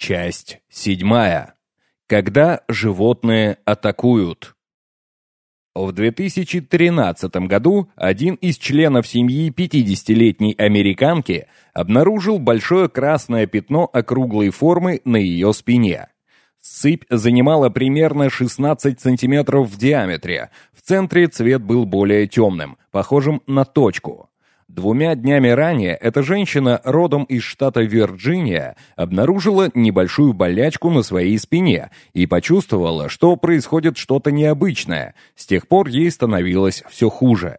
Часть седьмая. Когда животные атакуют. В 2013 году один из членов семьи 50-летней американки обнаружил большое красное пятно округлой формы на ее спине. Сыпь занимала примерно 16 сантиметров в диаметре. В центре цвет был более темным, похожим на точку. Двумя днями ранее эта женщина, родом из штата Вирджиния, обнаружила небольшую болячку на своей спине и почувствовала, что происходит что-то необычное. С тех пор ей становилось все хуже.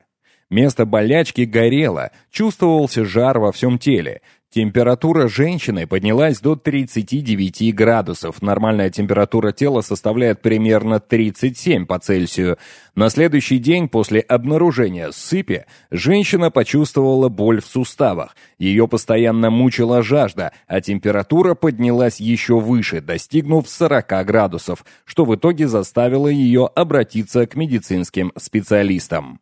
Место болячки горело, чувствовался жар во всем теле, Температура женщины поднялась до 39 градусов. Нормальная температура тела составляет примерно 37 по Цельсию. На следующий день после обнаружения сыпи женщина почувствовала боль в суставах. Ее постоянно мучила жажда, а температура поднялась еще выше, достигнув 40 градусов, что в итоге заставило ее обратиться к медицинским специалистам.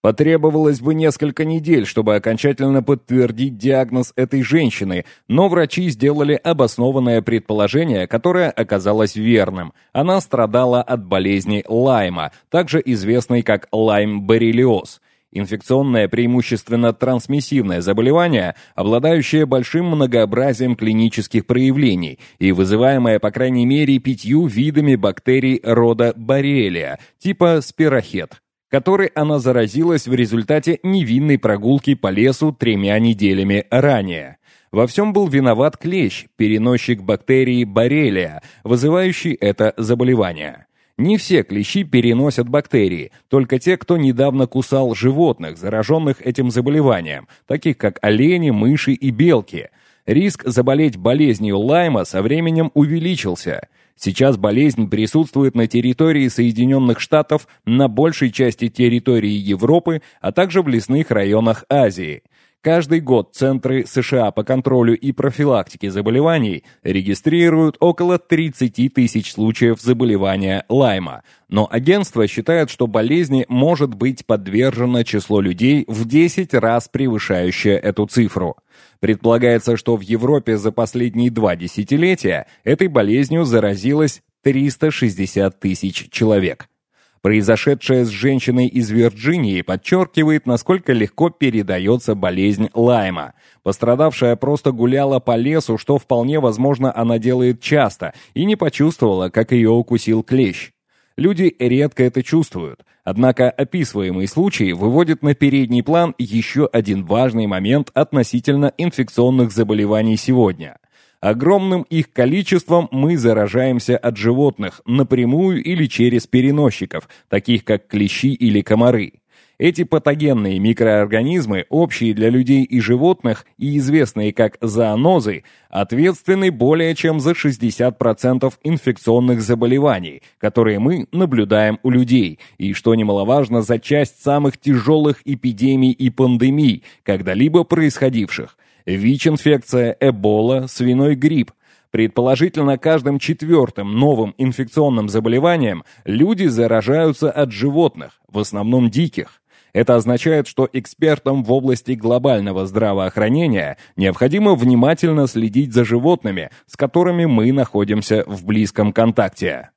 Потребовалось бы несколько недель, чтобы окончательно подтвердить диагноз этой женщины, но врачи сделали обоснованное предположение, которое оказалось верным. Она страдала от болезни Лайма, также известной как лайм-боррелиоз. Инфекционное, преимущественно трансмиссивное заболевание, обладающее большим многообразием клинических проявлений и вызываемое, по крайней мере, пятью видами бактерий рода Боррелия, типа спирохет которой она заразилась в результате невинной прогулки по лесу тремя неделями ранее. Во всем был виноват клещ, переносчик бактерии Боррелия, вызывающий это заболевание. Не все клещи переносят бактерии, только те, кто недавно кусал животных, зараженных этим заболеванием, таких как олени, мыши и белки. Риск заболеть болезнью Лайма со временем увеличился. Сейчас болезнь присутствует на территории Соединенных Штатов, на большей части территории Европы, а также в лесных районах Азии. Каждый год Центры США по контролю и профилактике заболеваний регистрируют около 30 тысяч случаев заболевания Лайма, но агентство считает, что болезни может быть подвержено число людей в 10 раз превышающее эту цифру. Предполагается, что в Европе за последние два десятилетия этой болезнью заразилось 360 тысяч человек. Произошедшее с женщиной из Вирджинии подчеркивает, насколько легко передается болезнь Лайма. Пострадавшая просто гуляла по лесу, что вполне возможно она делает часто, и не почувствовала, как ее укусил клещ. Люди редко это чувствуют. Однако описываемый случай выводит на передний план еще один важный момент относительно инфекционных заболеваний сегодня. Огромным их количеством мы заражаемся от животных напрямую или через переносчиков, таких как клещи или комары. Эти патогенные микроорганизмы, общие для людей и животных и известные как зоонозы, ответственны более чем за 60% инфекционных заболеваний, которые мы наблюдаем у людей, и, что немаловажно, за часть самых тяжелых эпидемий и пандемий, когда-либо происходивших. ВИЧ-инфекция, Эбола, свиной грипп, Предположительно, каждым четвертым новым инфекционным заболеванием люди заражаются от животных, в основном диких. Это означает, что экспертам в области глобального здравоохранения необходимо внимательно следить за животными, с которыми мы находимся в близком контакте.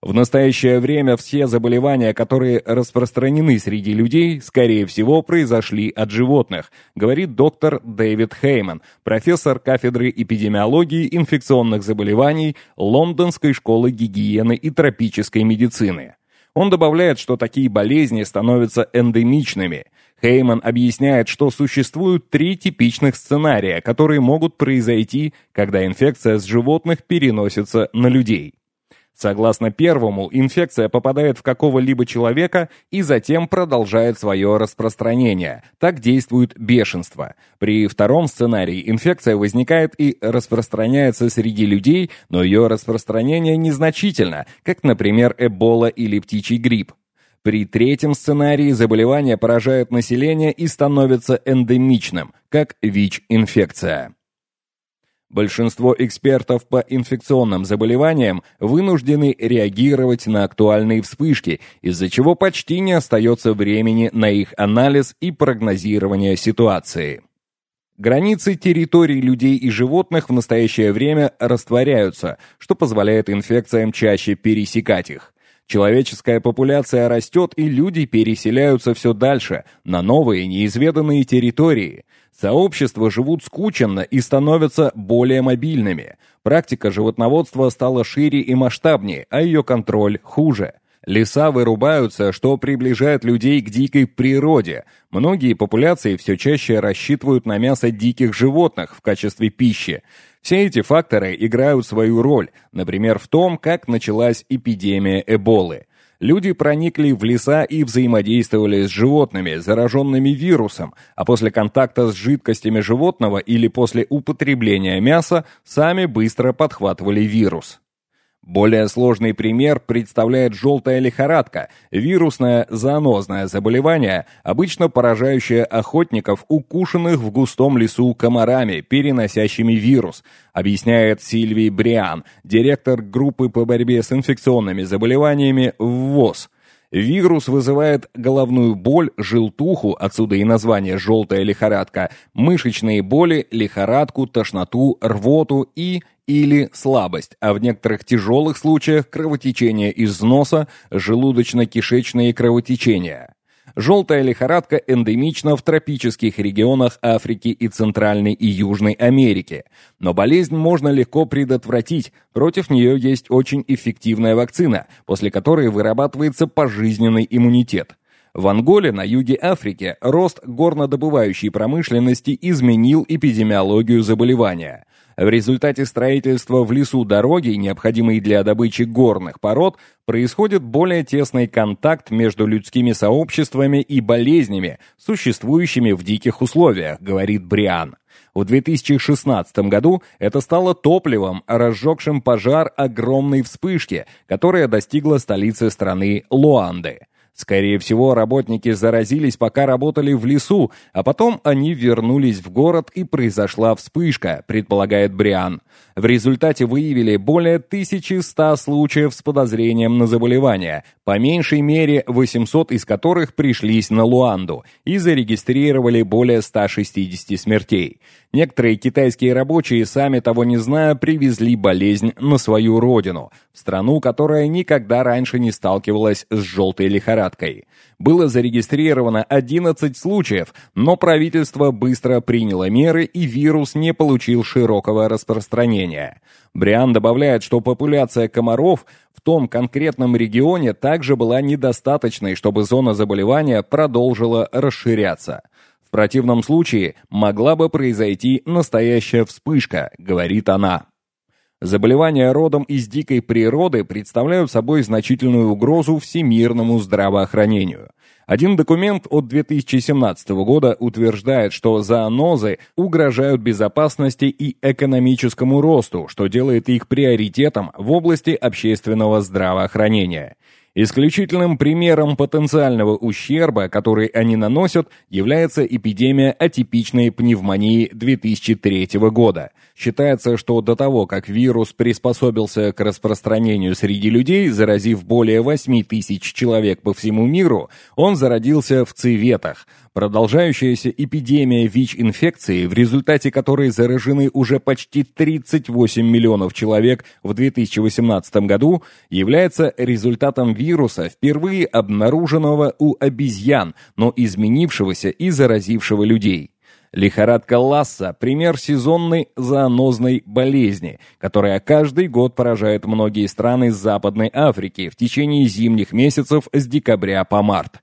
В настоящее время все заболевания, которые распространены среди людей, скорее всего, произошли от животных, говорит доктор Дэвид Хейман, профессор кафедры эпидемиологии инфекционных заболеваний Лондонской школы гигиены и тропической медицины. Он добавляет, что такие болезни становятся эндемичными. Хейман объясняет, что существуют три типичных сценария, которые могут произойти, когда инфекция с животных переносится на людей. Согласно первому, инфекция попадает в какого-либо человека и затем продолжает свое распространение. Так действует бешенство. При втором сценарии инфекция возникает и распространяется среди людей, но ее распространение незначительно, как, например, эбола или птичий грипп. При третьем сценарии заболевание поражает население и становится эндемичным, как ВИЧ-инфекция. Большинство экспертов по инфекционным заболеваниям вынуждены реагировать на актуальные вспышки, из-за чего почти не остается времени на их анализ и прогнозирование ситуации. Границы территорий людей и животных в настоящее время растворяются, что позволяет инфекциям чаще пересекать их. Человеческая популяция растет, и люди переселяются все дальше, на новые неизведанные территории. Сообщества живут скученно и становятся более мобильными. Практика животноводства стала шире и масштабнее, а ее контроль хуже. Леса вырубаются, что приближает людей к дикой природе. Многие популяции все чаще рассчитывают на мясо диких животных в качестве пищи. Все эти факторы играют свою роль, например, в том, как началась эпидемия Эболы. Люди проникли в леса и взаимодействовали с животными, зараженными вирусом, а после контакта с жидкостями животного или после употребления мяса сами быстро подхватывали вирус. Более сложный пример представляет желтая лихорадка, вирусное зоонозное заболевание, обычно поражающее охотников, укушенных в густом лесу комарами, переносящими вирус, объясняет Сильвий Бриан, директор группы по борьбе с инфекционными заболеваниями в ВОЗ. Вирус вызывает головную боль, желтуху, отсюда и название «желтая лихорадка», мышечные боли, лихорадку, тошноту, рвоту и или слабость, а в некоторых тяжелых случаях кровотечение из носа, желудочно-кишечные кровотечения. Желтая лихорадка эндемична в тропических регионах Африки и Центральной и Южной Америки. Но болезнь можно легко предотвратить, против нее есть очень эффективная вакцина, после которой вырабатывается пожизненный иммунитет. В Анголе на юге Африки рост горнодобывающей промышленности изменил эпидемиологию заболевания. В результате строительства в лесу дороги, необходимой для добычи горных пород, происходит более тесный контакт между людскими сообществами и болезнями, существующими в диких условиях, говорит Бриан. В 2016 году это стало топливом, разжегшим пожар огромной вспышки, которая достигла столицы страны Луанды. Скорее всего, работники заразились, пока работали в лесу, а потом они вернулись в город и произошла вспышка, предполагает Бриан. В результате выявили более 1100 случаев с подозрением на заболевание, по меньшей мере 800 из которых пришлись на Луанду, и зарегистрировали более 160 смертей. Некоторые китайские рабочие, сами того не зная, привезли болезнь на свою родину, в страну, которая никогда раньше не сталкивалась с желтой лихорадкой. Было зарегистрировано 11 случаев, но правительство быстро приняло меры и вирус не получил широкого распространения. Бриан добавляет, что популяция комаров в том конкретном регионе также была недостаточной, чтобы зона заболевания продолжила расширяться. В противном случае могла бы произойти настоящая вспышка, говорит она. Заболевания родом из дикой природы представляют собой значительную угрозу всемирному здравоохранению. Один документ от 2017 года утверждает, что зоонозы угрожают безопасности и экономическому росту, что делает их приоритетом в области общественного здравоохранения. Исключительным примером потенциального ущерба, который они наносят, является эпидемия атипичной пневмонии 2003 года. Считается, что до того, как вирус приспособился к распространению среди людей, заразив более 8 тысяч человек по всему миру, он зародился в цветах – Продолжающаяся эпидемия ВИЧ-инфекции, в результате которой заражены уже почти 38 миллионов человек в 2018 году, является результатом вируса, впервые обнаруженного у обезьян, но изменившегося и заразившего людей. Лихорадка Ласса – пример сезонной зоонозной болезни, которая каждый год поражает многие страны Западной Африки в течение зимних месяцев с декабря по март.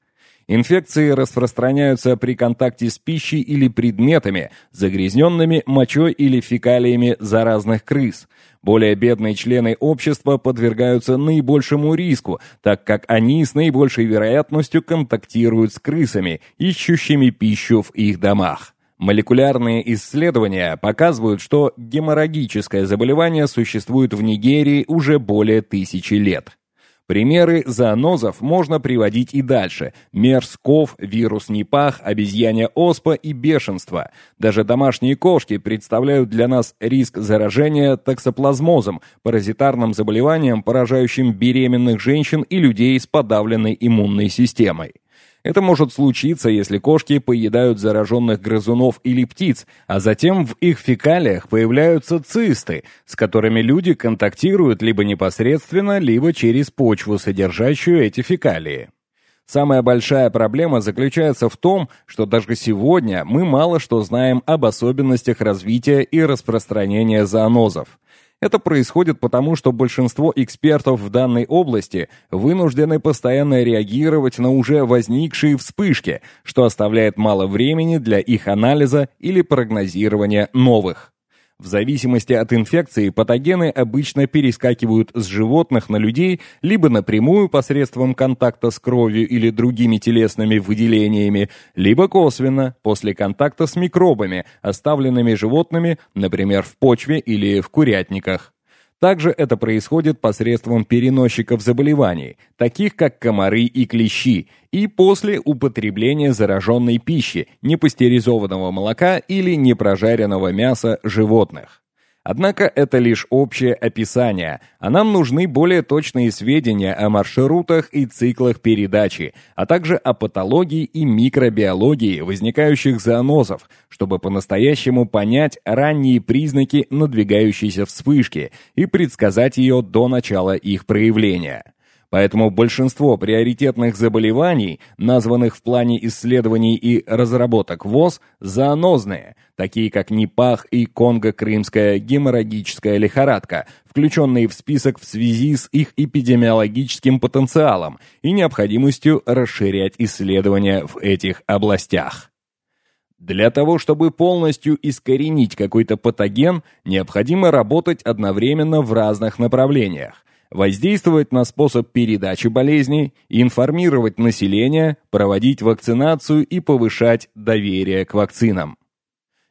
Инфекции распространяются при контакте с пищей или предметами, загрязненными мочой или фекалиями заразных крыс. Более бедные члены общества подвергаются наибольшему риску, так как они с наибольшей вероятностью контактируют с крысами, ищущими пищу в их домах. Молекулярные исследования показывают, что геморрагическое заболевание существует в Нигерии уже более тысячи лет. Примеры зоонозов можно приводить и дальше. Мерс, ков, вирус Непах, обезьянья оспа и бешенство. Даже домашние кошки представляют для нас риск заражения токсоплазмозом, паразитарным заболеванием, поражающим беременных женщин и людей с подавленной иммунной системой. Это может случиться, если кошки поедают зараженных грызунов или птиц, а затем в их фекалиях появляются цисты, с которыми люди контактируют либо непосредственно, либо через почву, содержащую эти фекалии. Самая большая проблема заключается в том, что даже сегодня мы мало что знаем об особенностях развития и распространения зоонозов. Это происходит потому, что большинство экспертов в данной области вынуждены постоянно реагировать на уже возникшие вспышки, что оставляет мало времени для их анализа или прогнозирования новых. В зависимости от инфекции патогены обычно перескакивают с животных на людей либо напрямую посредством контакта с кровью или другими телесными выделениями, либо косвенно, после контакта с микробами, оставленными животными, например, в почве или в курятниках. Также это происходит посредством переносчиков заболеваний, таких как комары и клещи, и после употребления зараженной пищи, непастеризованного молока или непрожаренного мяса животных. Однако это лишь общее описание, а нам нужны более точные сведения о маршрутах и циклах передачи, а также о патологии и микробиологии возникающих зоонозов, чтобы по-настоящему понять ранние признаки надвигающейся вспышки и предсказать ее до начала их проявления. Поэтому большинство приоритетных заболеваний, названных в плане исследований и разработок ВОЗ, зоонозные, такие как Непах и Конго-Крымская геморрагическая лихорадка, включенные в список в связи с их эпидемиологическим потенциалом и необходимостью расширять исследования в этих областях. Для того, чтобы полностью искоренить какой-то патоген, необходимо работать одновременно в разных направлениях воздействовать на способ передачи болезней, информировать население, проводить вакцинацию и повышать доверие к вакцинам.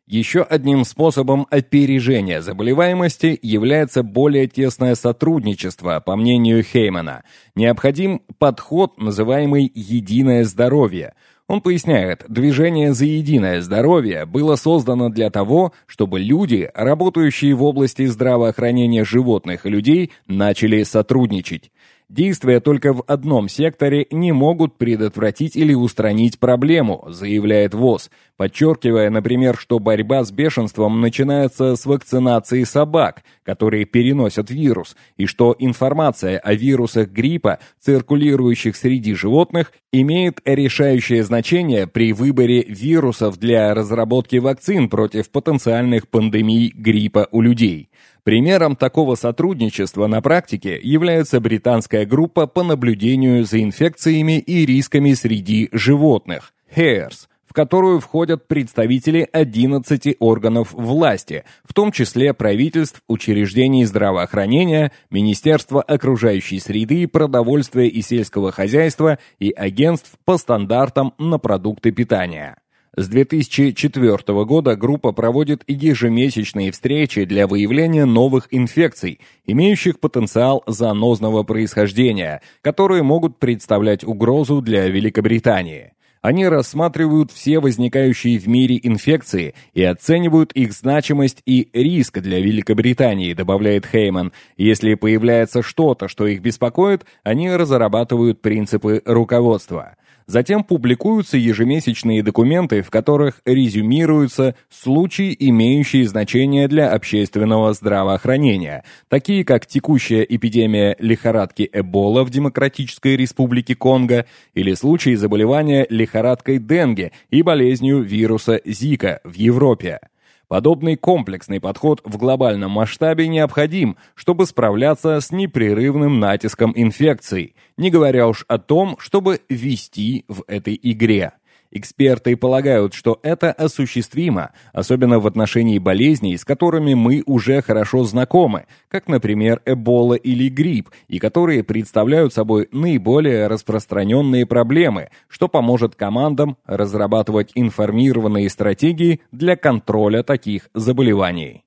Еще одним способом опережения заболеваемости является более тесное сотрудничество, по мнению Хеймана. Необходим подход, называемый «единое здоровье», он поясняет, движение за единое здоровье было создано для того, чтобы люди, работающие в области здравоохранения животных и людей, начали сотрудничать. Действия только в одном секторе не могут предотвратить или устранить проблему, заявляет ВОЗ, подчеркивая, например, что борьба с бешенством начинается с вакцинации собак, которые переносят вирус, и что информация о вирусах гриппа, циркулирующих среди животных, имеет решающее значение при выборе вирусов для разработки вакцин против потенциальных пандемий гриппа у людей. Примером такого сотрудничества на практике является британская группа по наблюдению за инфекциями и рисками среди животных HARES, в которую входят представители 11 органов власти, в том числе правительств, учреждений здравоохранения, Министерства окружающей среды, продовольствия и сельского хозяйства и агентств по стандартам на продукты питания. С 2004 года группа проводит ежемесячные встречи для выявления новых инфекций, имеющих потенциал занозного происхождения, которые могут представлять угрозу для Великобритании. Они рассматривают все возникающие в мире инфекции и оценивают их значимость и риск для Великобритании, добавляет Хейман. Если появляется что-то, что их беспокоит, они разрабатывают принципы руководства. Затем публикуются ежемесячные документы, в которых резюмируются случаи, имеющие значение для общественного здравоохранения, такие как текущая эпидемия лихорадки Эбола в Демократической Республике Конго или случаи заболевания лихорадкой Денге и болезнью вируса Зика в Европе. Подобный комплексный подход в глобальном масштабе необходим, чтобы справляться с непрерывным натиском инфекций, не говоря уж о том, чтобы вести в этой игре. Эксперты полагают, что это осуществимо, особенно в отношении болезней, с которыми мы уже хорошо знакомы, как, например, эбола или грипп, и которые представляют собой наиболее распространенные проблемы, что поможет командам разрабатывать информированные стратегии для контроля таких заболеваний.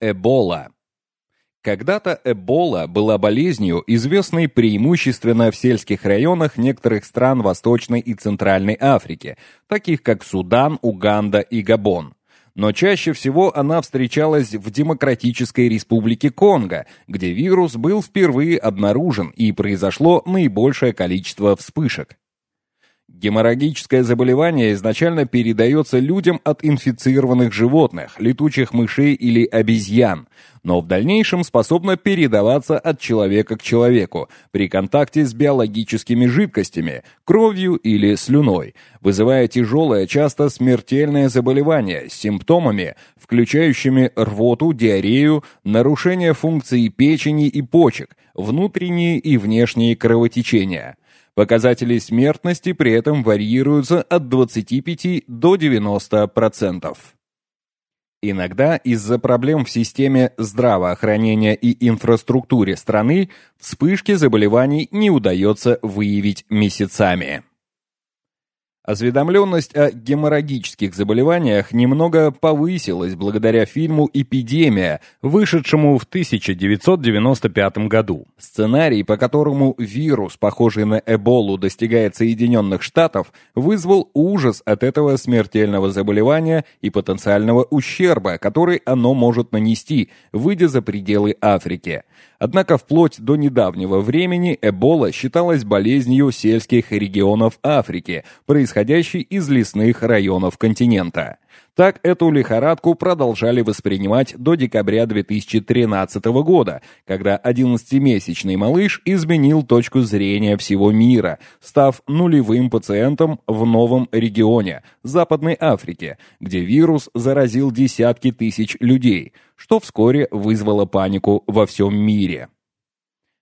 Эбола когда-то Эбола была болезнью, известной преимущественно в сельских районах некоторых стран Восточной и Центральной Африки, таких как Судан, Уганда и Габон. но чаще всего она встречалась в Демократической Республике Конго, где вирус был впервые обнаружен и произошло наибольшее количество вспышек. Геморрагическое заболевание изначально передается людям от инфицированных животных, летучих мышей или обезьян, но в дальнейшем способно передаваться от человека к человеку при контакте с биологическими жидкостями, кровью или слюной, вызывая тяжелое, часто смертельное заболевание с симптомами, включающими рвоту, диарею, нарушение функций печени и почек, внутренние и внешние кровотечения – Показатели смертности при этом варьируются от 25 до 90%. Иногда из-за проблем в системе здравоохранения и инфраструктуре страны вспышки заболеваний не удается выявить месяцами. Осведомленность о геморрагических заболеваниях немного повысилась благодаря фильму «Эпидемия», вышедшему в 1995 году. Сценарий, по которому вирус, похожий на Эболу, достигает Соединенных Штатов, вызвал ужас от этого смертельного заболевания и потенциального ущерба, который оно может нанести, выйдя за пределы Африки. Однако вплоть до недавнего времени Эбола считалась болезнью сельских регионов Африки, происходящей из лесных районов континента. Так эту лихорадку продолжали воспринимать до декабря 2013 года, когда 11-месячный малыш изменил точку зрения всего мира, став нулевым пациентом в новом регионе, Западной Африке, где вирус заразил десятки тысяч людей, что вскоре вызвало панику во всем мире.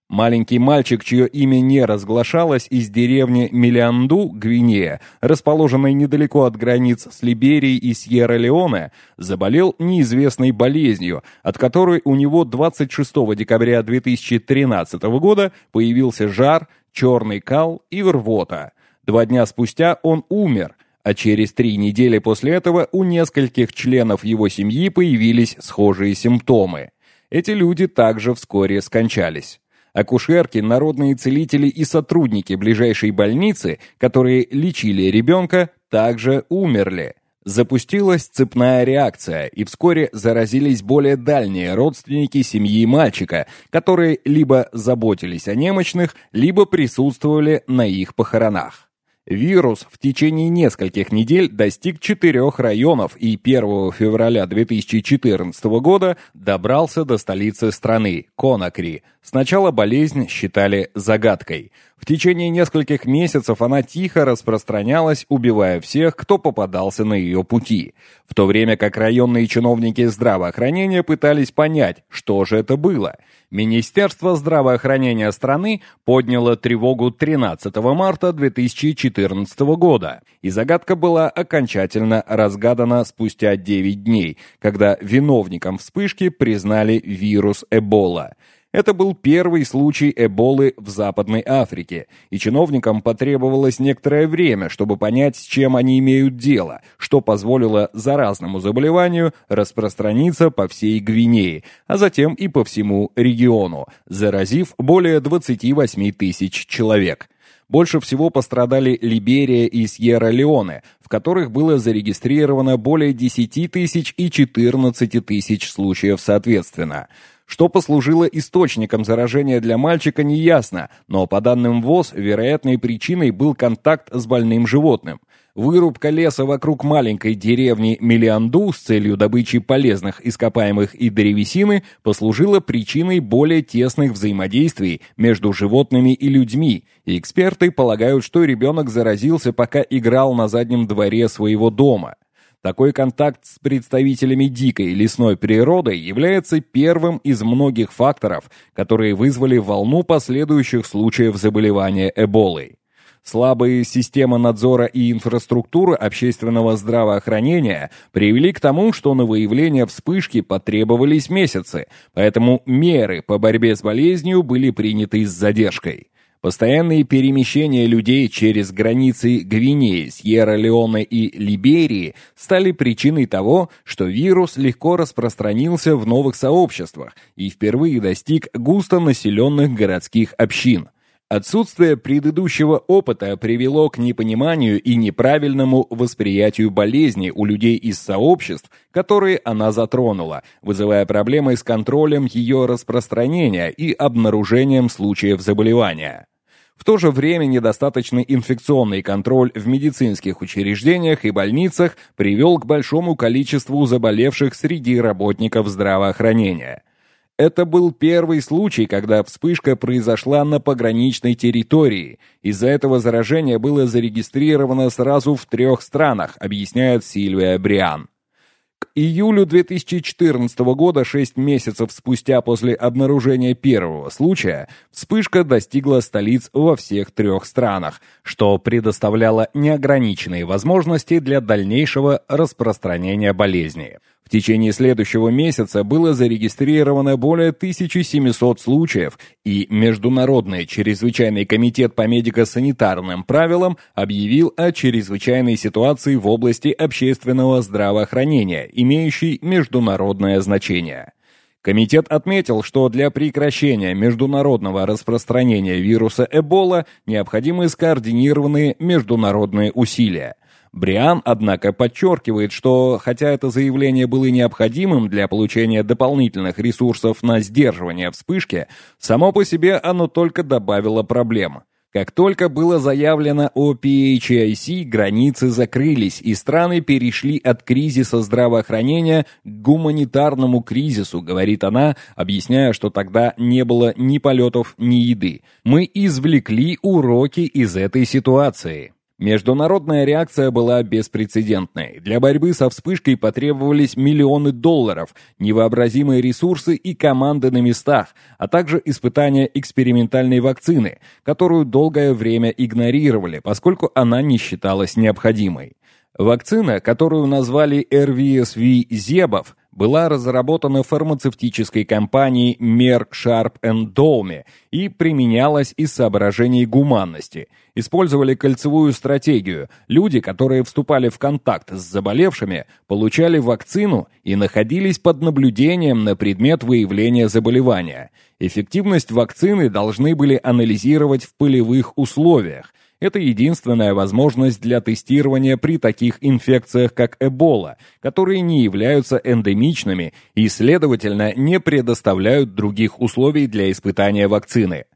Маленький мальчик, чье имя не разглашалось, из деревни Мелианду, Гвинея, расположенной недалеко от границ с Либерией и Сьерра-Леоне, заболел неизвестной болезнью, от которой у него 26 декабря 2013 года появился жар, черный кал и рвота. Два дня спустя он умер, а через три недели после этого у нескольких членов его семьи появились схожие симптомы. Эти люди также вскоре скончались. Акушерки, народные целители и сотрудники ближайшей больницы, которые лечили ребенка, также умерли. Запустилась цепная реакция, и вскоре заразились более дальние родственники семьи мальчика, которые либо заботились о немощных, либо присутствовали на их похоронах. Вирус в течение нескольких недель достиг четырех районов и 1 февраля 2014 года добрался до столицы страны, Конакри. Сначала болезнь считали загадкой. В течение нескольких месяцев она тихо распространялась, убивая всех, кто попадался на ее пути. В то время как районные чиновники здравоохранения пытались понять, что же это было – Министерство здравоохранения страны подняло тревогу 13 марта 2014 года, и загадка была окончательно разгадана спустя 9 дней, когда виновником вспышки признали вирус Эбола – это был первый случай Эболы в Западной Африке, и чиновникам потребовалось некоторое время, чтобы понять, с чем они имеют дело, что позволило заразному заболеванию распространиться по всей Гвинее, а затем и по всему региону, заразив более 28 тысяч человек. Больше всего пострадали Либерия и Сьерра-Леоне, в которых было зарегистрировано более 10 тысяч и 14 тысяч случаев соответственно – что послужило источником заражения для мальчика, неясно, но по данным ВОЗ, вероятной причиной был контакт с больным животным. Вырубка леса вокруг маленькой деревни Мелианду с целью добычи полезных ископаемых и древесины послужила причиной более тесных взаимодействий между животными и людьми, и эксперты полагают, что ребенок заразился, пока играл на заднем дворе своего дома. Такой контакт с представителями дикой лесной природы является первым из многих факторов, которые вызвали волну последующих случаев заболевания Эболой. Слабые системы надзора и инфраструктура общественного здравоохранения привели к тому, что на выявление вспышки потребовались месяцы, поэтому меры по борьбе с болезнью были приняты с задержкой. Постоянные перемещения людей через границы Гвинеи, Сьерра-Леоне и Либерии стали причиной того, что вирус легко распространился в новых сообществах и впервые достиг густонаселенных городских общин. Отсутствие предыдущего опыта привело к непониманию и неправильному восприятию болезни у людей из сообществ, которые она затронула, вызывая проблемы с контролем ее распространения и обнаружением случаев заболевания. В то же время недостаточный инфекционный контроль в медицинских учреждениях и больницах привел к большому количеству заболевших среди работников здравоохранения. Это был первый случай, когда вспышка произошла на пограничной территории. Из-за этого заражение было зарегистрировано сразу в трех странах, объясняет Сильвия Бриан. Июлю 2014 года, 6 месяцев спустя после обнаружения первого случая, вспышка достигла столиц во всех трех странах, что предоставляло неограниченные возможности для дальнейшего распространения болезни. В течение следующего месяца было зарегистрировано более 1700 случаев, и Международный чрезвычайный комитет по медико-санитарным правилам объявил о чрезвычайной ситуации в области общественного здравоохранения, имеющей международное значение. Комитет отметил, что для прекращения международного распространения вируса Эбола необходимы скоординированные международные усилия – Бриан, однако, подчеркивает, что хотя это заявление было необходимым для получения дополнительных ресурсов на сдерживание вспышки, само по себе оно только добавило проблем. Как только было заявлено о PHIC, границы закрылись, и страны перешли от кризиса здравоохранения к гуманитарному кризису, говорит она, объясняя, что тогда не было ни полетов, ни еды. Мы извлекли уроки из этой ситуации. Международная реакция была беспрецедентной. Для борьбы со вспышкой потребовались миллионы долларов, невообразимые ресурсы и команды на местах, а также испытания экспериментальной вакцины, которую долгое время игнорировали, поскольку она не считалась необходимой. Вакцина, которую назвали RVSV Зебов, была разработана фармацевтической компанией Merck Sharp Dome и применялась из соображений гуманности. Использовали кольцевую стратегию. Люди, которые вступали в контакт с заболевшими, получали вакцину и находились под наблюдением на предмет выявления заболевания. Эффективность вакцины должны были анализировать в полевых условиях – это единственная возможность для тестирования при таких инфекциях, как Эбола, которые не являются эндемичными и, следовательно, не предоставляют других условий для испытания вакцины.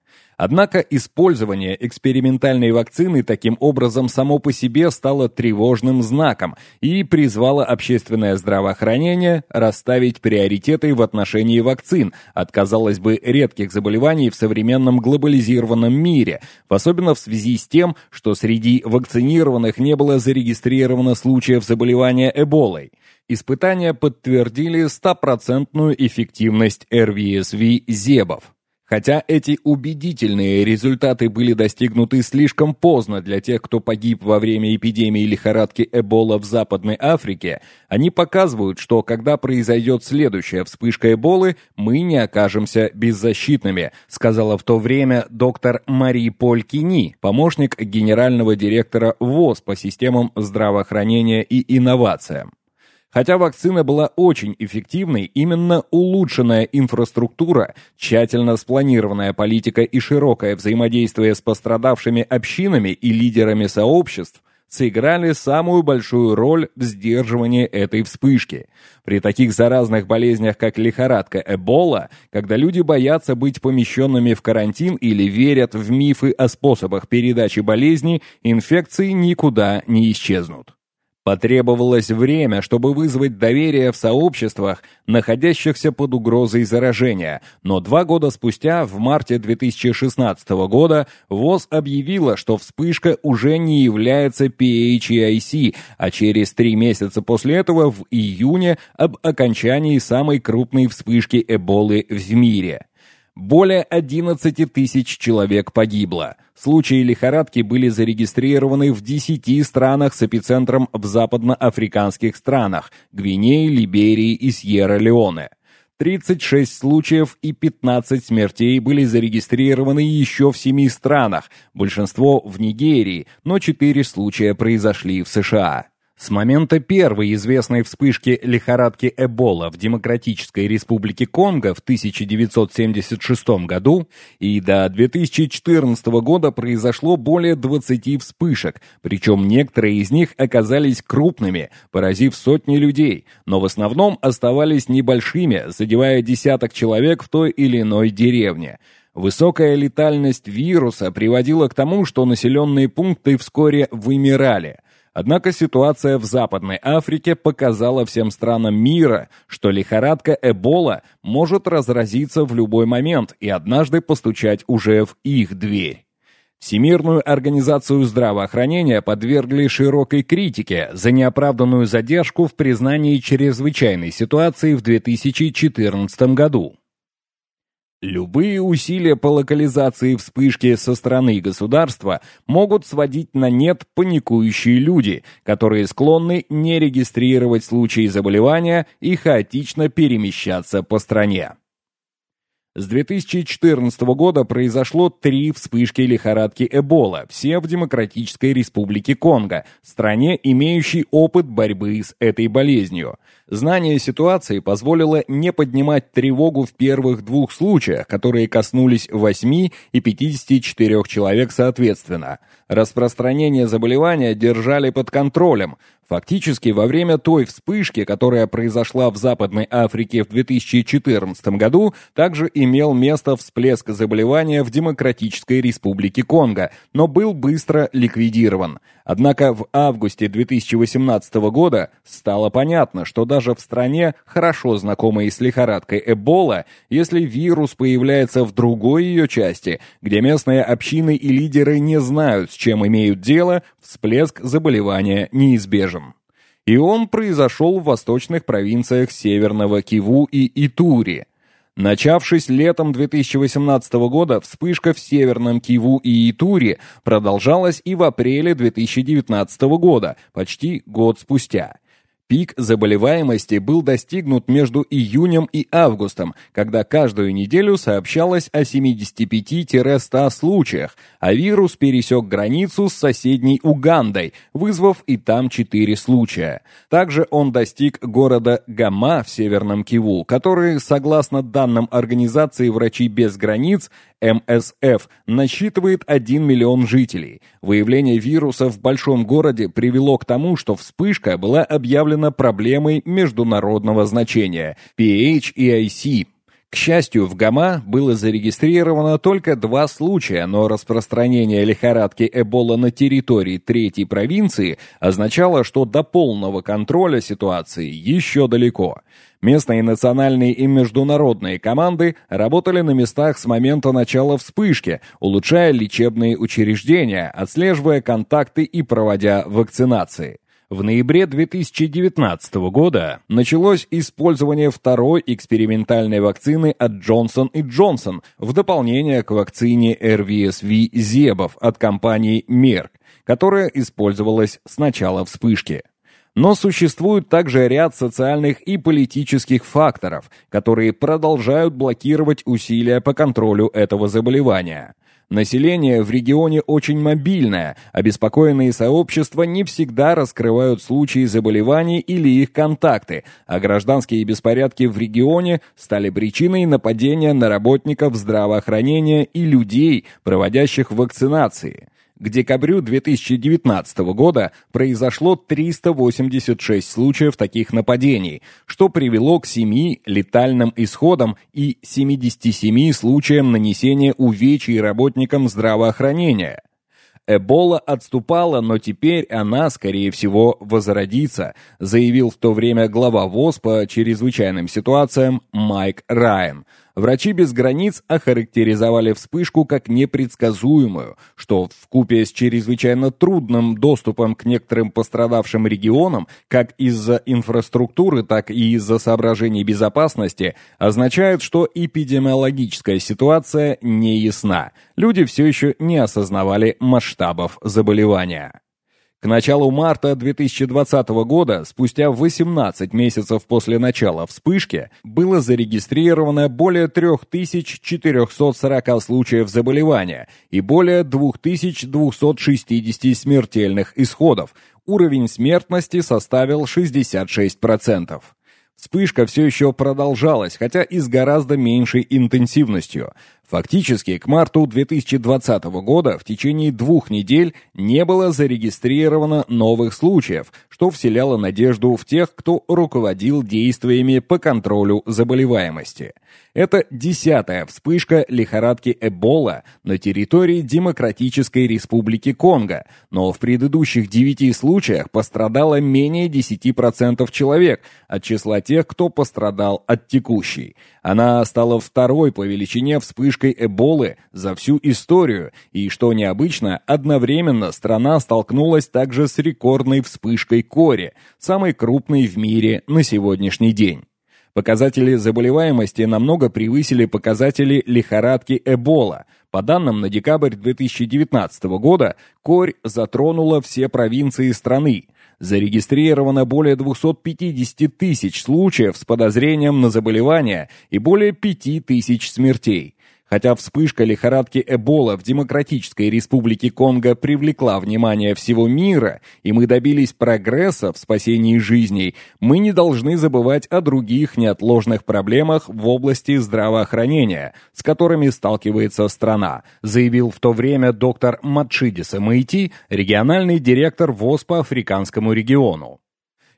Однако использование экспериментальной вакцины таким образом само по себе стало тревожным знаком и призвало общественное здравоохранение расставить приоритеты в отношении вакцин от, казалось бы, редких заболеваний в современном глобализированном мире, особенно в связи с тем, что среди вакцинированных не было зарегистрировано случаев заболевания Эболой. Испытания подтвердили стопроцентную эффективность РВСВ-зебов. Хотя эти убедительные результаты были достигнуты слишком поздно для тех, кто погиб во время эпидемии лихорадки Эбола в Западной Африке, они показывают, что когда произойдет следующая вспышка Эболы, мы не окажемся беззащитными, сказала в то время доктор Мари Поль Кини, помощник генерального директора ВОЗ по системам здравоохранения и инновациям. Хотя вакцина была очень эффективной, именно улучшенная инфраструктура, тщательно спланированная политика и широкое взаимодействие с пострадавшими общинами и лидерами сообществ сыграли самую большую роль в сдерживании этой вспышки. При таких заразных болезнях, как лихорадка Эбола, когда люди боятся быть помещенными в карантин или верят в мифы о способах передачи болезни, инфекции никуда не исчезнут. Потребовалось время, чтобы вызвать доверие в сообществах, находящихся под угрозой заражения, но два года спустя, в марте 2016 года, ВОЗ объявила, что вспышка уже не является PHIC, а через три месяца после этого, в июне, об окончании самой крупной вспышки Эболы в мире. Более 11 тысяч человек погибло. Случаи лихорадки были зарегистрированы в 10 странах с эпицентром в западноафриканских странах – Гвинеи, Либерии и Сьерра-Леоне. 36 случаев и 15 смертей были зарегистрированы еще в семи странах, большинство в Нигерии, но 4 случая произошли в США. С момента первой известной вспышки лихорадки Эбола в Демократической Республике Конго в 1976 году и до 2014 года произошло более 20 вспышек, причем некоторые из них оказались крупными, поразив сотни людей, но в основном оставались небольшими, задевая десяток человек в той или иной деревне. Высокая летальность вируса приводила к тому, что населенные пункты вскоре вымирали – Однако ситуация в Западной Африке показала всем странам мира, что лихорадка Эбола может разразиться в любой момент и однажды постучать уже в их дверь. Всемирную организацию здравоохранения подвергли широкой критике за неоправданную задержку в признании чрезвычайной ситуации в 2014 году. Любые усилия по локализации вспышки со стороны государства могут сводить на нет паникующие люди, которые склонны не регистрировать случаи заболевания и хаотично перемещаться по стране. С 2014 года произошло три вспышки лихорадки Эбола, все в Демократической Республике Конго, стране, имеющей опыт борьбы с этой болезнью. Знание ситуации позволило не поднимать тревогу в первых двух случаях, которые коснулись 8 и 54 человек соответственно. Распространение заболевания держали под контролем, Фактически, во время той вспышки, которая произошла в Западной Африке в 2014 году, также имел место всплеск заболевания в Демократической Республике Конго, но был быстро ликвидирован. Однако в августе 2018 года стало понятно, что даже в стране, хорошо знакомой с лихорадкой Эбола, если вирус появляется в другой ее части, где местные общины и лидеры не знают, с чем имеют дело, всплеск заболевания неизбежен. И он произошел в восточных провинциях Северного Киву и Итури. Начавшись летом 2018 года, вспышка в Северном Киву и Итури продолжалась и в апреле 2019 года, почти год спустя. Пик заболеваемости был достигнут между июнем и августом, когда каждую неделю сообщалось о 75-100 случаях, а вирус пересек границу с соседней Угандой, вызвав и там 4 случая. Также он достиг города Гама в Северном Киву, который, согласно данным организации «Врачи без границ», МСФ насчитывает 1 миллион жителей. Выявление вируса в большом городе привело к тому, что вспышка была объявлена проблемой международного значения – PHEIC. К счастью, в Гама было зарегистрировано только два случая, но распространение лихорадки Эбола на территории третьей провинции означало, что до полного контроля ситуации еще далеко – Местные национальные и международные команды работали на местах с момента начала вспышки, улучшая лечебные учреждения, отслеживая контакты и проводя вакцинации. В ноябре 2019 года началось использование второй экспериментальной вакцины от Johnson Johnson в дополнение к вакцине RVSV Зебов от компании Merck, которая использовалась с начала вспышки. Но существует также ряд социальных и политических факторов, которые продолжают блокировать усилия по контролю этого заболевания. Население в регионе очень мобильное, обеспокоенные сообщества не всегда раскрывают случаи заболеваний или их контакты, а гражданские беспорядки в регионе стали причиной нападения на работников здравоохранения и людей, проводящих вакцинации. К декабрю 2019 года произошло 386 случаев таких нападений, что привело к 7 летальным исходам и 77 случаям нанесения увечий работникам здравоохранения. Эбола отступала, но теперь она, скорее всего, возродится, заявил в то время глава ВОЗ по чрезвычайным ситуациям Майк Райан – Врачи без границ охарактеризовали вспышку как непредсказуемую, что в купе с чрезвычайно трудным доступом к некоторым пострадавшим регионам, как из-за инфраструктуры, так и из-за соображений безопасности, означает, что эпидемиологическая ситуация не ясна. Люди все еще не осознавали масштабов заболевания. К началу марта 2020 года, спустя 18 месяцев после начала вспышки, было зарегистрировано более 3440 случаев заболевания и более 2260 смертельных исходов. Уровень смертности составил 66%. Вспышка все еще продолжалась, хотя и с гораздо меньшей интенсивностью. Фактически, к марту 2020 года в течение двух недель не было зарегистрировано новых случаев, что вселяло надежду в тех, кто руководил действиями по контролю заболеваемости. Это десятая вспышка лихорадки Эбола на территории Демократической Республики Конго, но в предыдущих девяти случаях пострадало менее 10% человек от числа тех, кто пострадал от текущей. Она стала второй по величине вспышкой Эболы за всю историю, и, что необычно, одновременно страна столкнулась также с рекордной вспышкой кори, самой крупной в мире на сегодняшний день. Показатели заболеваемости намного превысили показатели лихорадки Эбола. По данным на декабрь 2019 года, корь затронула все провинции страны. Зарегистрировано более 250 тысяч случаев с подозрением на заболевание и более 5 тысяч смертей. Хотя вспышка лихорадки Эбола в Демократической Республике Конго привлекла внимание всего мира, и мы добились прогресса в спасении жизней, мы не должны забывать о других неотложных проблемах в области здравоохранения, с которыми сталкивается страна, заявил в то время доктор Матшидис Майти, региональный директор ВОЗ по африканскому региону.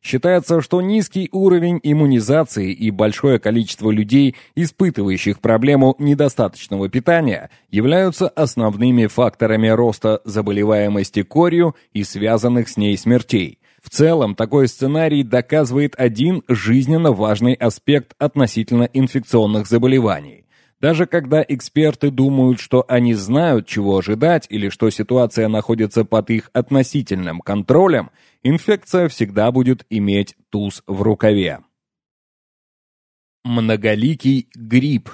Считается, что низкий уровень иммунизации и большое количество людей, испытывающих проблему недостаточного питания, являются основными факторами роста заболеваемости корью и связанных с ней смертей. В целом, такой сценарий доказывает один жизненно важный аспект относительно инфекционных заболеваний. Даже когда эксперты думают, что они знают, чего ожидать или что ситуация находится под их относительным контролем, инфекция всегда будет иметь туз в рукаве. Многоликий грипп.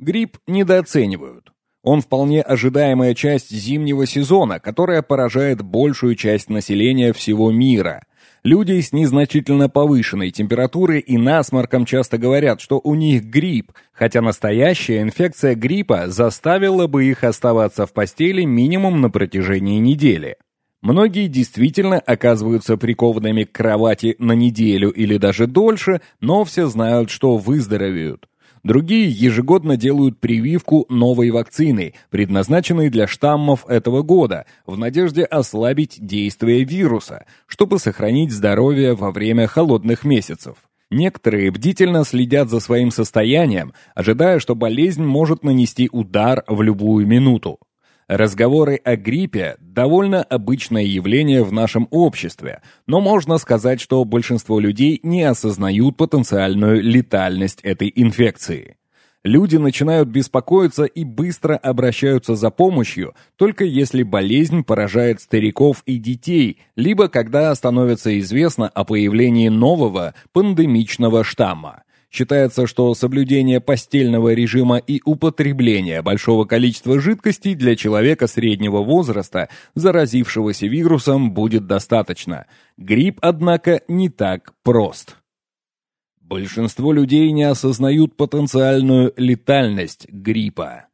Грипп недооценивают. Он вполне ожидаемая часть зимнего сезона, которая поражает большую часть населения всего мира – Люди с незначительно повышенной температурой и насморком часто говорят, что у них грипп, хотя настоящая инфекция гриппа заставила бы их оставаться в постели минимум на протяжении недели. Многие действительно оказываются прикованными к кровати на неделю или даже дольше, но все знают, что выздоровеют. Другие ежегодно делают прививку новой вакцины, предназначенной для штаммов этого года, в надежде ослабить действие вируса, чтобы сохранить здоровье во время холодных месяцев. Некоторые бдительно следят за своим состоянием, ожидая, что болезнь может нанести удар в любую минуту. Разговоры о гриппе – довольно обычное явление в нашем обществе, но можно сказать, что большинство людей не осознают потенциальную летальность этой инфекции. Люди начинают беспокоиться и быстро обращаются за помощью, только если болезнь поражает стариков и детей, либо когда становится известно о появлении нового пандемичного штамма. Считается, что соблюдение постельного режима и употребление большого количества жидкостей для человека среднего возраста, заразившегося вирусом, будет достаточно. Грипп, однако, не так прост. Большинство людей не осознают потенциальную летальность гриппа.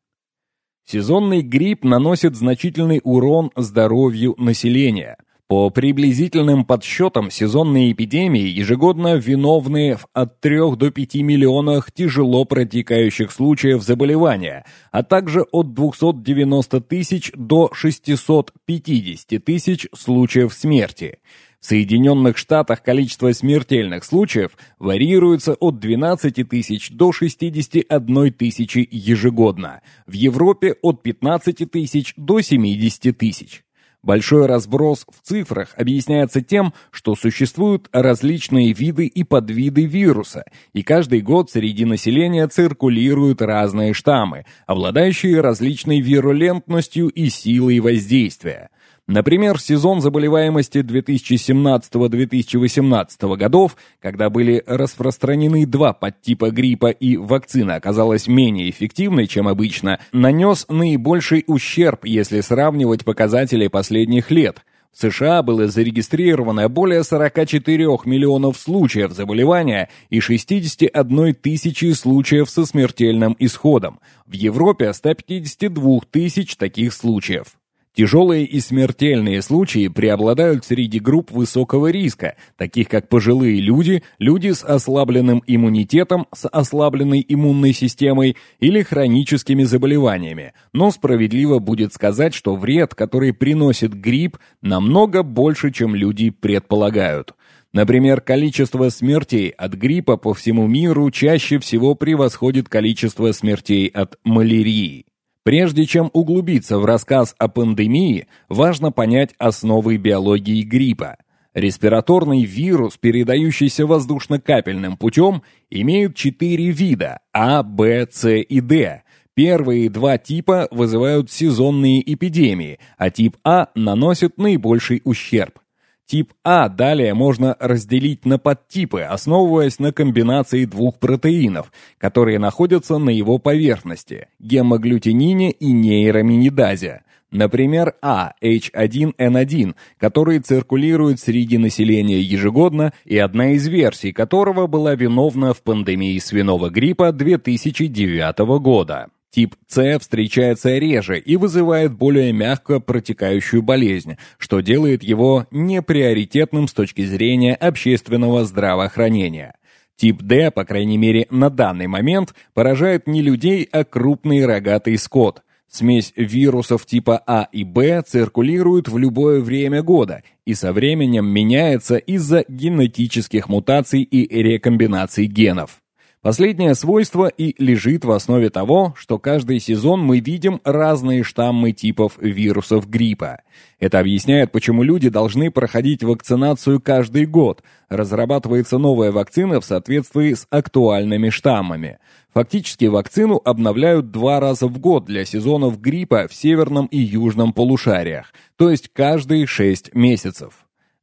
Сезонный грипп наносит значительный урон здоровью населения – по приблизительным подсчетам, сезонные эпидемии ежегодно виновны в от 3 до 5 миллионах тяжело протекающих случаев заболевания, а также от 290 тысяч до 650 тысяч случаев смерти. В Соединенных Штатах количество смертельных случаев варьируется от 12 тысяч до 61 тысячи ежегодно, в Европе от 15 тысяч до 70 тысяч. Большой разброс в цифрах объясняется тем, что существуют различные виды и подвиды вируса, и каждый год среди населения циркулируют разные штаммы, обладающие различной вирулентностью и силой воздействия. Например, сезон заболеваемости 2017-2018 годов, когда были распространены два подтипа гриппа и вакцина оказалась менее эффективной, чем обычно, нанес наибольший ущерб, если сравнивать показатели последних лет. В США было зарегистрировано более 44 миллионов случаев заболевания и 61 тысячи случаев со смертельным исходом. В Европе 152 тысяч таких случаев. Тяжелые и смертельные случаи преобладают среди групп высокого риска, таких как пожилые люди, люди с ослабленным иммунитетом, с ослабленной иммунной системой или хроническими заболеваниями. Но справедливо будет сказать, что вред, который приносит грипп, намного больше, чем люди предполагают. Например, количество смертей от гриппа по всему миру чаще всего превосходит количество смертей от малярии. Прежде чем углубиться в рассказ о пандемии, важно понять основы биологии гриппа. Респираторный вирус, передающийся воздушно-капельным путем, имеют четыре вида – А, Б, С и Д. Первые два типа вызывают сезонные эпидемии, а тип А наносит наибольший ущерб. Тип А далее можно разделить на подтипы, основываясь на комбинации двух протеинов, которые находятся на его поверхности – гемоглютинине и нейроминидазе. Например, А, H1N1, который циркулирует среди населения ежегодно и одна из версий которого была виновна в пандемии свиного гриппа 2009 года. Тип С встречается реже и вызывает более мягко протекающую болезнь, что делает его неприоритетным с точки зрения общественного здравоохранения. Тип D, по крайней мере на данный момент, поражает не людей, а крупный рогатый скот. Смесь вирусов типа А и Б циркулирует в любое время года и со временем меняется из-за генетических мутаций и рекомбинаций генов. Последнее свойство и лежит в основе того, что каждый сезон мы видим разные штаммы типов вирусов гриппа. Это объясняет, почему люди должны проходить вакцинацию каждый год. Разрабатывается новая вакцина в соответствии с актуальными штаммами. Фактически вакцину обновляют два раза в год для сезонов гриппа в северном и южном полушариях, то есть каждые шесть месяцев.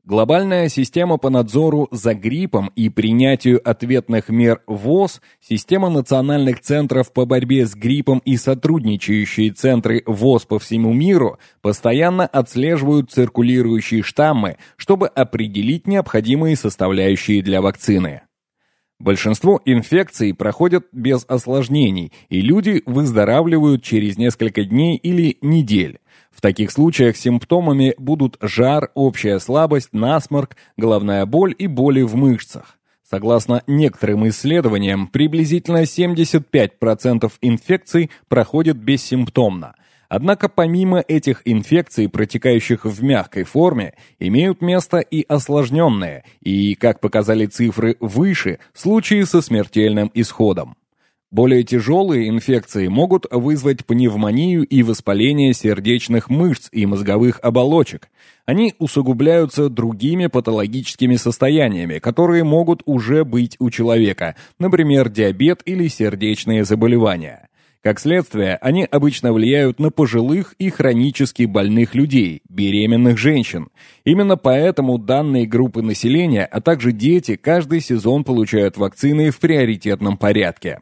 Глобальная система по надзору за гриппом и принятию ответных мер ВОЗ, система национальных центров по борьбе с гриппом и сотрудничающие центры ВОЗ по всему миру постоянно отслеживают циркулирующие штаммы, чтобы определить необходимые составляющие для вакцины. Большинство инфекций проходят без осложнений, и люди выздоравливают через несколько дней или недель. В таких случаях симптомами будут жар, общая слабость, насморк, головная боль и боли в мышцах. Согласно некоторым исследованиям, приблизительно 75% инфекций проходят бессимптомно. Однако помимо этих инфекций, протекающих в мягкой форме, имеют место и осложненные, и, как показали цифры выше, случаи со смертельным исходом. Более тяжелые инфекции могут вызвать пневмонию и воспаление сердечных мышц и мозговых оболочек. Они усугубляются другими патологическими состояниями, которые могут уже быть у человека, например, диабет или сердечные заболевания. Как следствие, они обычно влияют на пожилых и хронически больных людей, беременных женщин. Именно поэтому данные группы населения, а также дети каждый сезон получают вакцины в приоритетном порядке.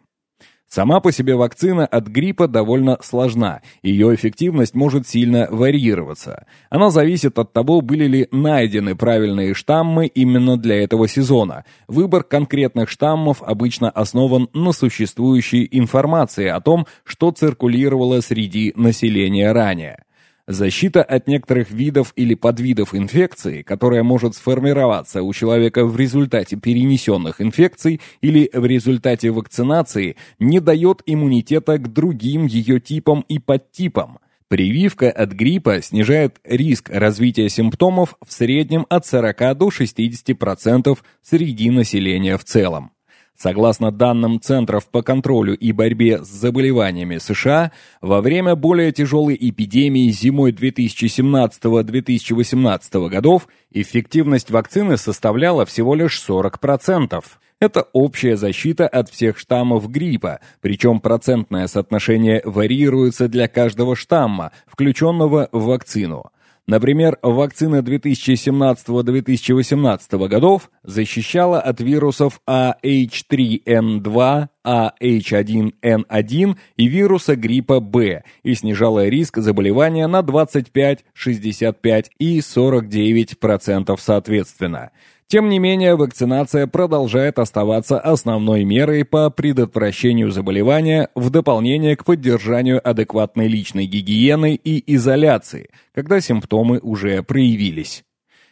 Сама по себе вакцина от гриппа довольно сложна, ее эффективность может сильно варьироваться. Она зависит от того, были ли найдены правильные штаммы именно для этого сезона. Выбор конкретных штаммов обычно основан на существующей информации о том, что циркулировало среди населения ранее. Защита от некоторых видов или подвидов инфекции, которая может сформироваться у человека в результате перенесенных инфекций или в результате вакцинации, не дает иммунитета к другим ее типам и подтипам. Прививка от гриппа снижает риск развития симптомов в среднем от 40 до 60% среди населения в целом. Согласно данным Центров по контролю и борьбе с заболеваниями США, во время более тяжелой эпидемии зимой 2017-2018 годов эффективность вакцины составляла всего лишь 40%. Это общая защита от всех штаммов гриппа, причем процентное соотношение варьируется для каждого штамма, включенного в вакцину. Например, вакцина 2017-2018 годов защищала от вирусов AH3N2, AH1N1 и вируса гриппа B и снижала риск заболевания на 25, 65 и 49% соответственно. Тем не менее, вакцинация продолжает оставаться основной мерой по предотвращению заболевания в дополнение к поддержанию адекватной личной гигиены и изоляции, когда симптомы уже проявились.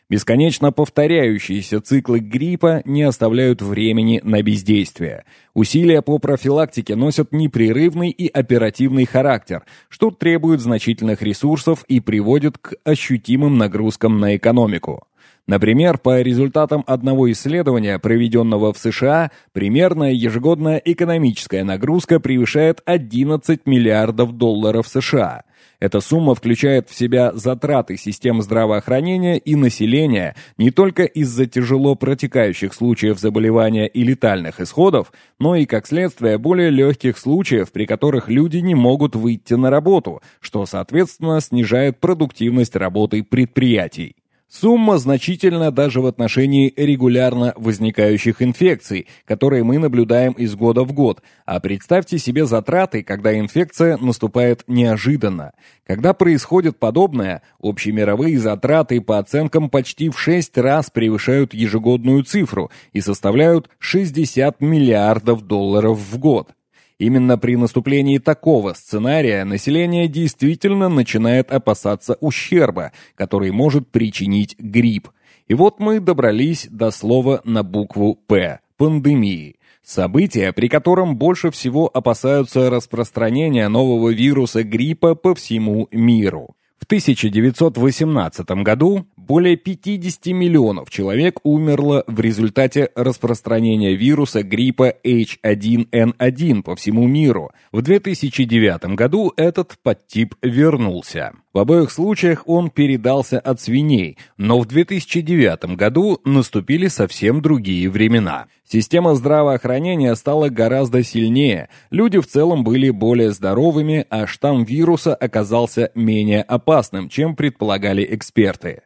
Бесконечно повторяющиеся циклы гриппа не оставляют времени на бездействие. Усилия по профилактике носят непрерывный и оперативный характер, что требует значительных ресурсов и приводит к ощутимым нагрузкам на экономику. Например, по результатам одного исследования, проведенного в США, примерная ежегодная экономическая нагрузка превышает 11 миллиардов долларов США. Эта сумма включает в себя затраты систем здравоохранения и населения не только из-за тяжело протекающих случаев заболевания и летальных исходов, но и, как следствие, более легких случаев, при которых люди не могут выйти на работу, что, соответственно, снижает продуктивность работы предприятий. Сумма значительна даже в отношении регулярно возникающих инфекций, которые мы наблюдаем из года в год. А представьте себе затраты, когда инфекция наступает неожиданно. Когда происходит подобное, общемировые затраты по оценкам почти в 6 раз превышают ежегодную цифру и составляют 60 миллиардов долларов в год. Именно при наступлении такого сценария население действительно начинает опасаться ущерба, который может причинить грипп. И вот мы добрались до слова на букву «П» – пандемии. Событие, при котором больше всего опасаются распространения нового вируса гриппа по всему миру. В 1918 году более 50 миллионов человек умерло в результате распространения вируса гриппа H1N1 по всему миру. В 2009 году этот подтип вернулся. В обоих случаях он передался от свиней, но в 2009 году наступили совсем другие времена. Система здравоохранения стала гораздо сильнее, люди в целом были более здоровыми, а штамм вируса оказался менее опасным, чем предполагали эксперты.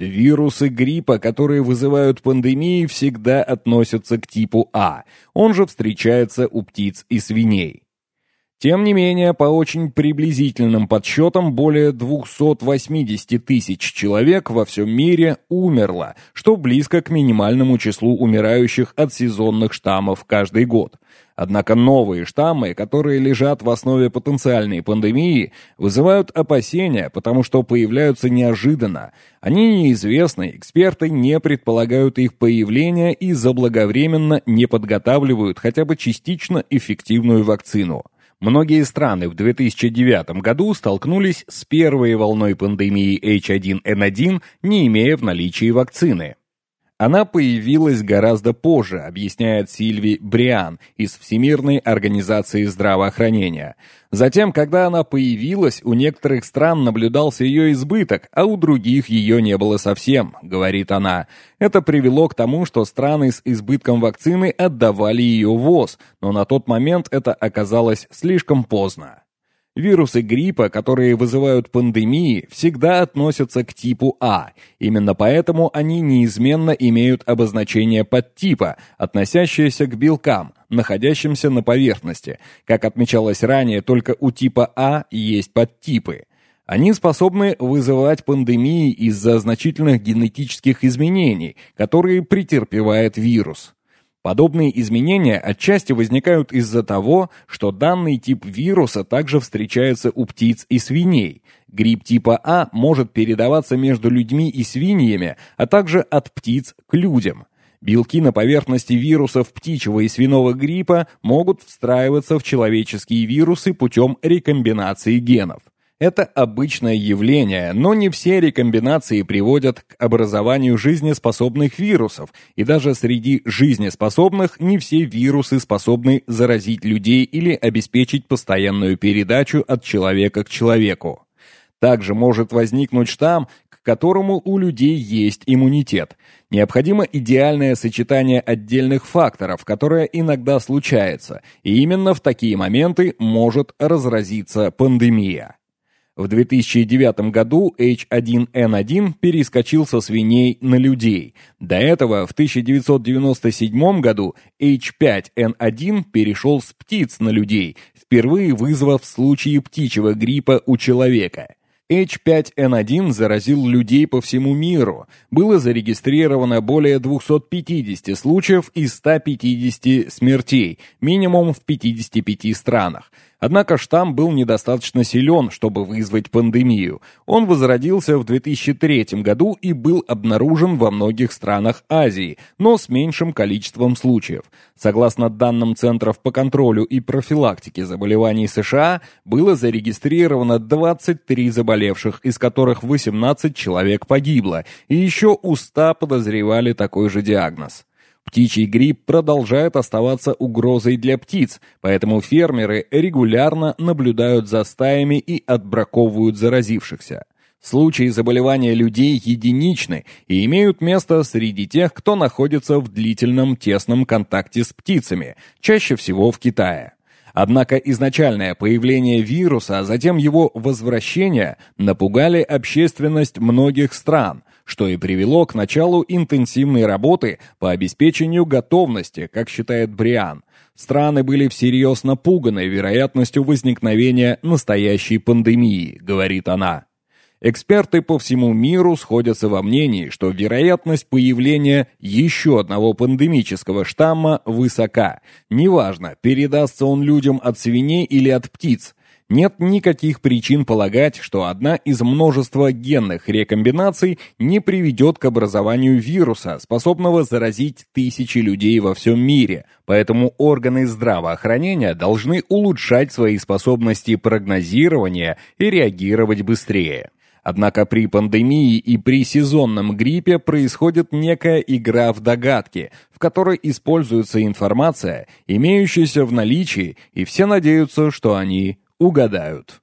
Вирусы гриппа, которые вызывают пандемии, всегда относятся к типу А. Он же встречается у птиц и свиней. Тем не менее, по очень приблизительным подсчетам, более 280 тысяч человек во всем мире умерло, что близко к минимальному числу умирающих от сезонных штаммов каждый год. Однако новые штаммы, которые лежат в основе потенциальной пандемии, вызывают опасения, потому что появляются неожиданно. Они неизвестны, эксперты не предполагают их появления и заблаговременно не подготавливают хотя бы частично эффективную вакцину. Многие страны в 2009 году столкнулись с первой волной пандемии H1N1, не имея в наличии вакцины. Она появилась гораздо позже, объясняет Сильви Бриан из Всемирной организации здравоохранения. Затем, когда она появилась, у некоторых стран наблюдался ее избыток, а у других ее не было совсем, говорит она. Это привело к тому, что страны с избытком вакцины отдавали ее ВОЗ, но на тот момент это оказалось слишком поздно. Вирусы гриппа, которые вызывают пандемии, всегда относятся к типу А. Именно поэтому они неизменно имеют обозначение подтипа, относящееся к белкам, находящимся на поверхности. Как отмечалось ранее, только у типа А есть подтипы. Они способны вызывать пандемии из-за значительных генетических изменений, которые претерпевает вирус. Подобные изменения отчасти возникают из-за того, что данный тип вируса также встречается у птиц и свиней. Грипп типа А может передаваться между людьми и свиньями, а также от птиц к людям. Белки на поверхности вирусов птичьего и свиного гриппа могут встраиваться в человеческие вирусы путем рекомбинации генов. Это обычное явление, но не все рекомбинации приводят к образованию жизнеспособных вирусов, и даже среди жизнеспособных не все вирусы способны заразить людей или обеспечить постоянную передачу от человека к человеку. Также может возникнуть штамм, к которому у людей есть иммунитет. Необходимо идеальное сочетание отдельных факторов, которое иногда случается, и именно в такие моменты может разразиться пандемия. В 2009 году H1N1 перескочил со свиней на людей. До этого в 1997 году H5N1 перешел с птиц на людей, впервые вызвав случаи птичьего гриппа у человека. H5N1 заразил людей по всему миру. Было зарегистрировано более 250 случаев и 150 смертей, минимум в 55 странах. Однако штамм был недостаточно силен, чтобы вызвать пандемию. Он возродился в 2003 году и был обнаружен во многих странах Азии, но с меньшим количеством случаев. Согласно данным Центров по контролю и профилактике заболеваний США, было зарегистрировано 23 заболевших, из которых 18 человек погибло, и еще у 100 подозревали такой же диагноз. Птичий грипп продолжает оставаться угрозой для птиц, поэтому фермеры регулярно наблюдают за стаями и отбраковывают заразившихся. Случаи заболевания людей единичны и имеют место среди тех, кто находится в длительном тесном контакте с птицами, чаще всего в Китае. Однако изначальное появление вируса, а затем его возвращение напугали общественность многих стран, что и привело к началу интенсивной работы по обеспечению готовности, как считает Бриан. Страны были всерьез напуганы вероятностью возникновения настоящей пандемии, говорит она. Эксперты по всему миру сходятся во мнении, что вероятность появления еще одного пандемического штамма высока. Неважно, передастся он людям от свиней или от птиц. Нет никаких причин полагать, что одна из множества генных рекомбинаций не приведет к образованию вируса, способного заразить тысячи людей во всем мире, поэтому органы здравоохранения должны улучшать свои способности прогнозирования и реагировать быстрее. Однако при пандемии и при сезонном гриппе происходит некая игра в догадки, в которой используется информация, имеющаяся в наличии, и все надеются, что они угадают.